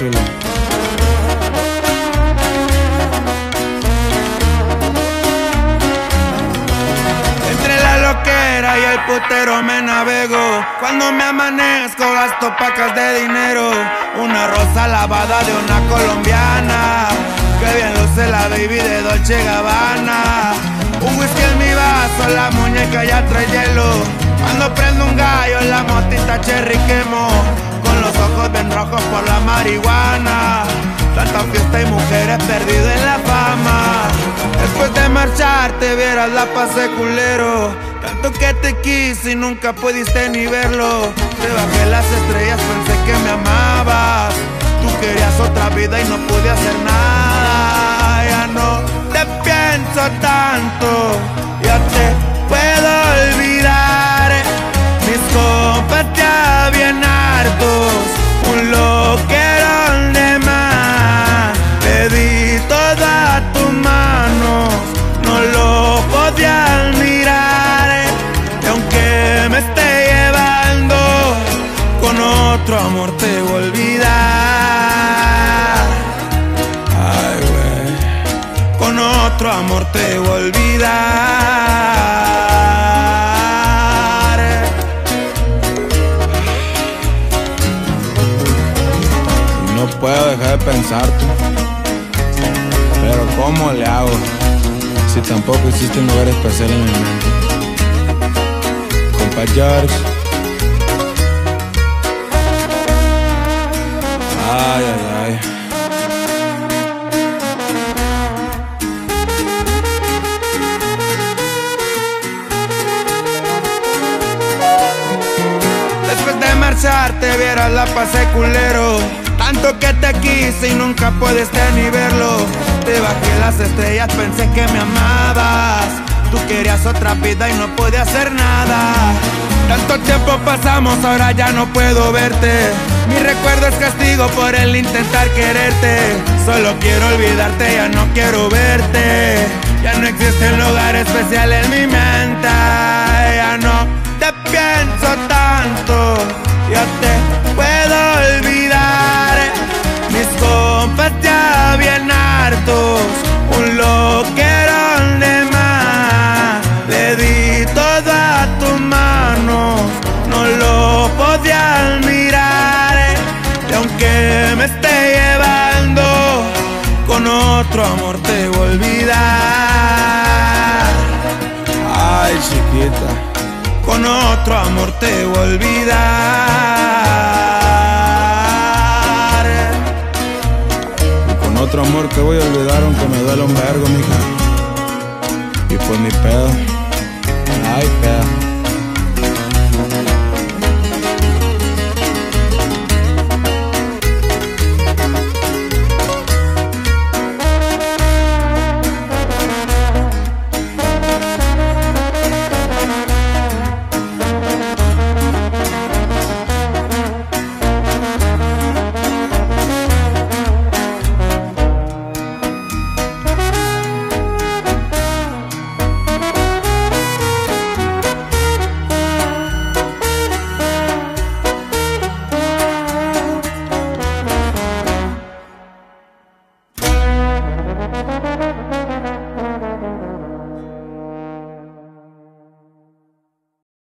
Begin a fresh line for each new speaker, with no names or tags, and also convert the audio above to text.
chulo.
Entre la loquera y el putero me navego. Cuando me amanezco gasto pacas de dinero. Una rosa lavada de una colombiana. Que bien luce la baby de Dolce Gabbana. Un whisky en mi vaso, la muñeca ya trae hielo. Cuando prendo un gallo, la motita cherry quemo. Con los ojos bien rojos por la marihuana. Tanta fiesta y mujeres perdido en la fama. Después de marcharte, vieras la pase culero. Tanto que te quise y nunca pudiste ni verlo. Te bajé las estrellas, pensé que me amabas. Tú querías otra vida y no pude hacer nada. Ya no te pienso tanto, ya te amor te voy a olvidar. Ay, güey, con otro amor te voy a olvidar.
No puedo dejar de pensarte. Pero ¿cómo le hago? Si tampoco existe un lugar especial en mi mente. Compa.
Marcharte vieras la pasé culero. Tanto que te quise y nunca pudiste ni verlo. Te bajé las estrellas, pensé que me amabas. Tú querías otra vida y no pude hacer nada. Tanto tiempo pasamos, ahora ya no puedo verte. Mi recuerdo es castigo por el intentar quererte. Solo quiero olvidarte, ya no quiero verte. Ya no existe un lugar especial en mi mente Ya no te pienso otro amor te voy a olvidar.
Ay, chiquita.
Con otro amor te voy a olvidar.
Con otro amor que voy a olvidar aunque me duele un vergo, mija. Y pues mi pedo. Ay, pedo.